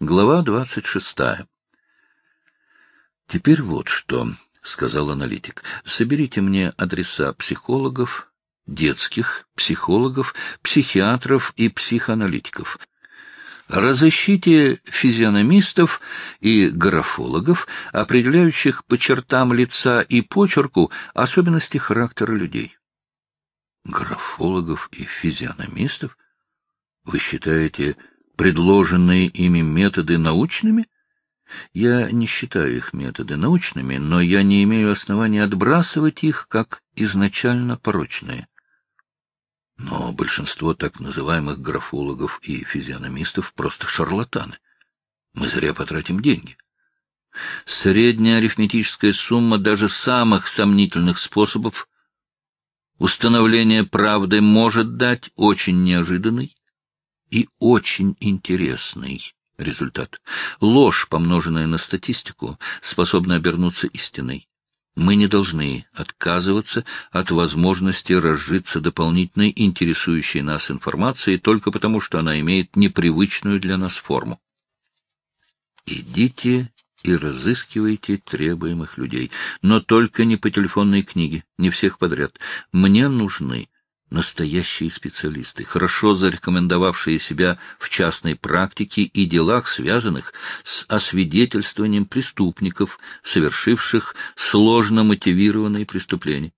Глава двадцать шестая. «Теперь вот что», — сказал аналитик. «Соберите мне адреса психологов, детских психологов, психиатров и психоаналитиков. Разыщите физиономистов и графологов, определяющих по чертам лица и почерку особенности характера людей. Графологов и физиономистов? Вы считаете предложенные ими методы научными? Я не считаю их методы научными, но я не имею основания отбрасывать их как изначально порочные. Но большинство так называемых графологов и физиономистов просто шарлатаны. Мы зря потратим деньги. Средняя арифметическая сумма даже самых сомнительных способов установления правды может дать очень неожиданный и очень интересный результат. Ложь, помноженная на статистику, способна обернуться истиной. Мы не должны отказываться от возможности разжиться дополнительной интересующей нас информацией только потому, что она имеет непривычную для нас форму. Идите и разыскивайте требуемых людей, но только не по телефонной книге, не всех подряд. Мне нужны настоящие специалисты, хорошо зарекомендовавшие себя в частной практике и делах, связанных с освидетельствованием преступников, совершивших сложно мотивированные преступления.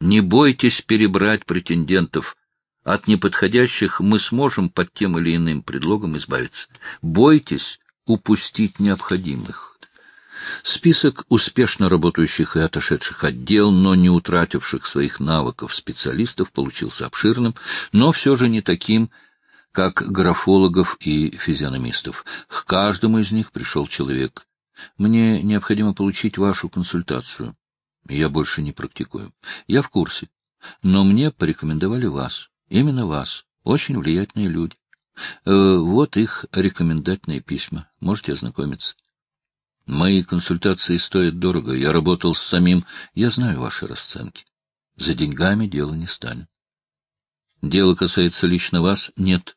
Не бойтесь перебрать претендентов. От неподходящих мы сможем под тем или иным предлогом избавиться. Бойтесь упустить необходимых. Список успешно работающих и отошедших отдел, но не утративших своих навыков специалистов получился обширным, но все же не таким, как графологов и физиономистов. К каждому из них пришел человек. Мне необходимо получить вашу консультацию. Я больше не практикую. Я в курсе. Но мне порекомендовали вас. Именно вас. Очень влиятельные люди. Э, вот их рекомендательные письма. Можете ознакомиться. Мои консультации стоят дорого. Я работал с самим. Я знаю ваши расценки. За деньгами дело не станет. Дело касается лично вас? Нет.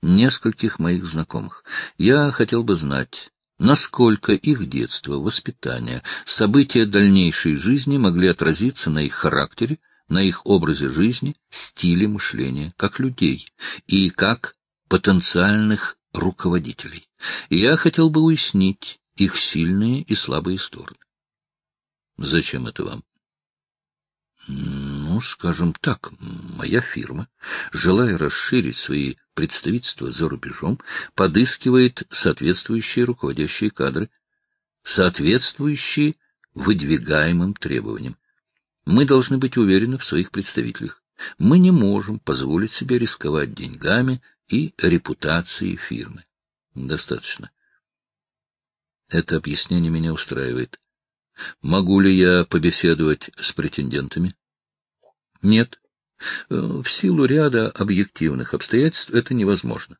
Нескольких моих знакомых. Я хотел бы знать, насколько их детство, воспитание, события дальнейшей жизни могли отразиться на их характере, на их образе жизни, стиле мышления, как людей и как потенциальных руководителей. Я хотел бы уяснить, их сильные и слабые стороны. Зачем это вам? Ну, скажем так, моя фирма, желая расширить свои представительства за рубежом, подыскивает соответствующие руководящие кадры, соответствующие выдвигаемым требованиям. Мы должны быть уверены в своих представителях. Мы не можем позволить себе рисковать деньгами и репутацией фирмы. Достаточно. Это объяснение меня устраивает. Могу ли я побеседовать с претендентами? Нет. Э, в силу ряда объективных обстоятельств это невозможно.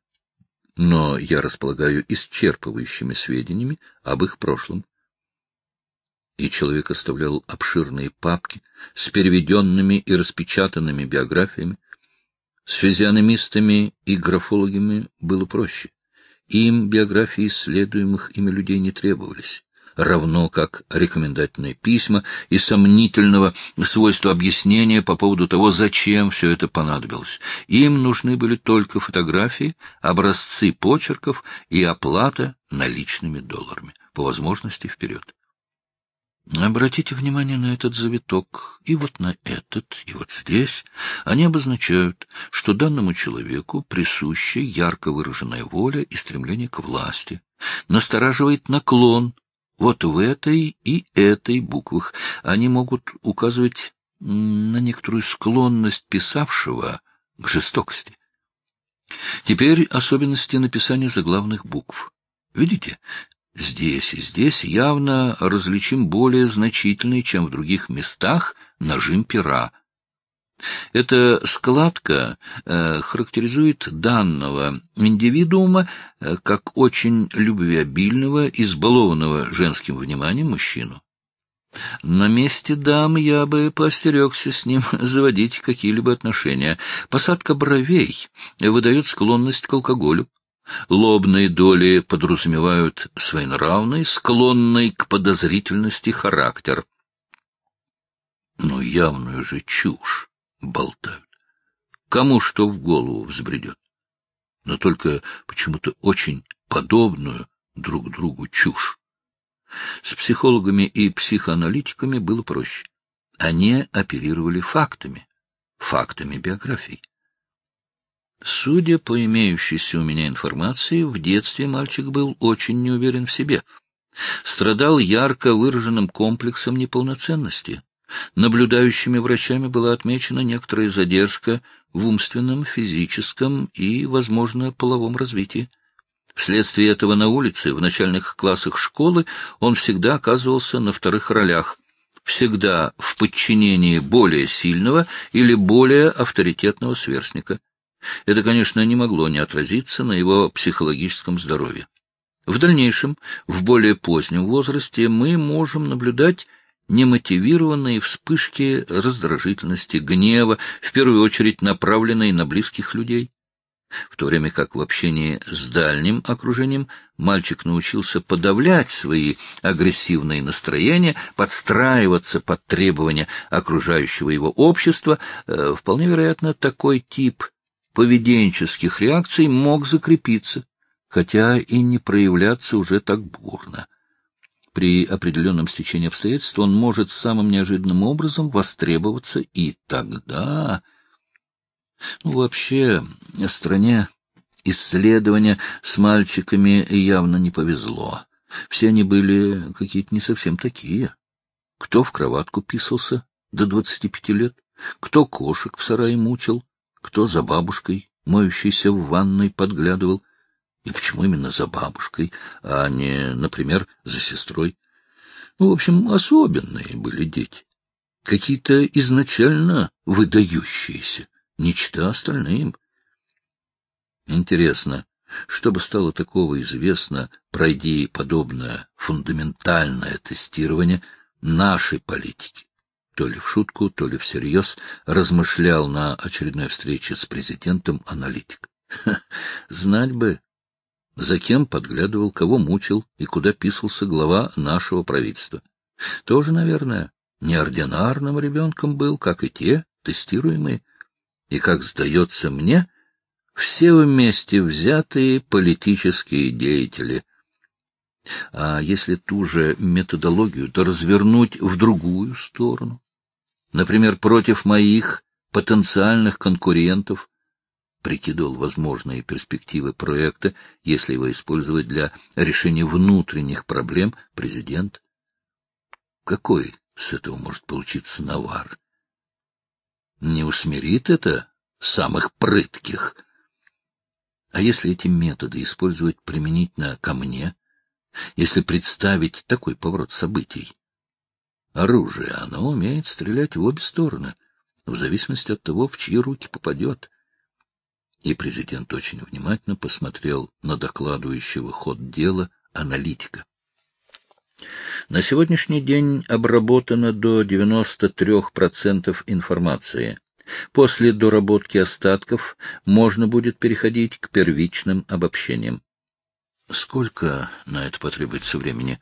Но я располагаю исчерпывающими сведениями об их прошлом. И человек оставлял обширные папки с переведенными и распечатанными биографиями. С физиономистами и графологами было проще. Им биографии исследуемых ими людей не требовались, равно как рекомендательные письма и сомнительного свойства объяснения по поводу того, зачем все это понадобилось. Им нужны были только фотографии, образцы почерков и оплата наличными долларами, по возможности вперед. Обратите внимание на этот завиток, и вот на этот, и вот здесь. Они обозначают, что данному человеку присуща ярко выраженная воля и стремление к власти. Настораживает наклон вот в этой и этой буквах. Они могут указывать на некоторую склонность писавшего к жестокости. Теперь особенности написания заглавных букв. Видите, Здесь и здесь явно различим более значительный, чем в других местах, нажим пера. Эта складка э, характеризует данного индивидуума э, как очень любвеобильного, избалованного женским вниманием мужчину. На месте дам я бы поостерегся с ним заводить какие-либо отношения. Посадка бровей выдает склонность к алкоголю. Лобные доли подразумевают своенравный, склонный к подозрительности характер. Но явную же чушь болтают. Кому что в голову взбредет. Но только почему-то очень подобную друг другу чушь. С психологами и психоаналитиками было проще. Они оперировали фактами, фактами биографий. Судя по имеющейся у меня информации, в детстве мальчик был очень неуверен в себе. Страдал ярко выраженным комплексом неполноценности. Наблюдающими врачами была отмечена некоторая задержка в умственном, физическом и, возможно, половом развитии. Вследствие этого на улице, в начальных классах школы, он всегда оказывался на вторых ролях, всегда в подчинении более сильного или более авторитетного сверстника. Это, конечно, не могло не отразиться на его психологическом здоровье. В дальнейшем, в более позднем возрасте, мы можем наблюдать немотивированные вспышки раздражительности, гнева, в первую очередь направленные на близких людей. В то время как в общении с дальним окружением мальчик научился подавлять свои агрессивные настроения, подстраиваться под требования окружающего его общества, э, вполне вероятно, такой тип поведенческих реакций мог закрепиться, хотя и не проявляться уже так бурно. При определенном стечении обстоятельств он может самым неожиданным образом востребоваться, и тогда... Ну, вообще, стране исследования с мальчиками явно не повезло. Все они были какие-то не совсем такие. Кто в кроватку писался до двадцати пяти лет, кто кошек в сарае мучил, кто за бабушкой, моющейся в ванной, подглядывал. И почему именно за бабушкой, а не, например, за сестрой? Ну, в общем, особенные были дети. Какие-то изначально выдающиеся, не чита остальным. Интересно, что бы стало такого известно, пройди подобное фундаментальное тестирование нашей политики? То ли в шутку, то ли всерьез, размышлял на очередной встрече с президентом аналитик. Знать бы, за кем подглядывал, кого мучил и куда писался глава нашего правительства. Тоже, наверное, неординарным ребенком был, как и те, тестируемые. И, как сдается мне, все вместе взятые политические деятели. А если ту же методологию то развернуть в другую сторону? Например, против моих потенциальных конкурентов, прикидывал возможные перспективы проекта, если его использовать для решения внутренних проблем президент. Какой с этого может получиться навар? Не усмирит это самых прытких? А если эти методы использовать применительно ко мне, если представить такой поворот событий? Оружие, оно умеет стрелять в обе стороны, в зависимости от того, в чьи руки попадет. И президент очень внимательно посмотрел на докладывающего ход дела аналитика. На сегодняшний день обработано до 93% информации. После доработки остатков можно будет переходить к первичным обобщениям. Сколько на это потребуется времени?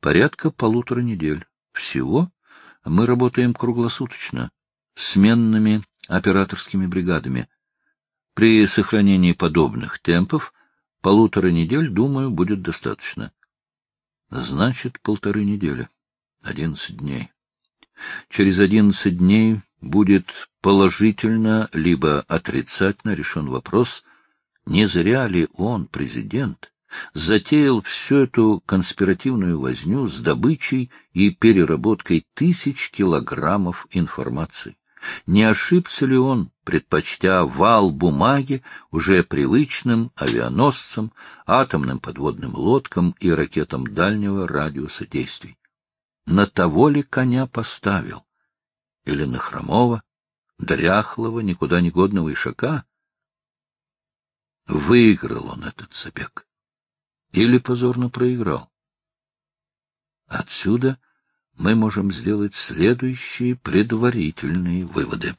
Порядка полутора недель. Всего мы работаем круглосуточно, сменными операторскими бригадами. При сохранении подобных темпов полутора недель, думаю, будет достаточно. Значит, полторы недели. Одиннадцать дней. Через одиннадцать дней будет положительно либо отрицательно решен вопрос, не зря ли он, президент, затеял всю эту конспиративную возню с добычей и переработкой тысяч килограммов информации. Не ошибся ли он, предпочтя вал бумаги уже привычным авианосцам, атомным подводным лодкам и ракетам дальнего радиуса действий? На того ли коня поставил? Или на хромого, дряхлого, никуда не годного ишака? Выиграл он этот забег или позорно проиграл. Отсюда мы можем сделать следующие предварительные выводы.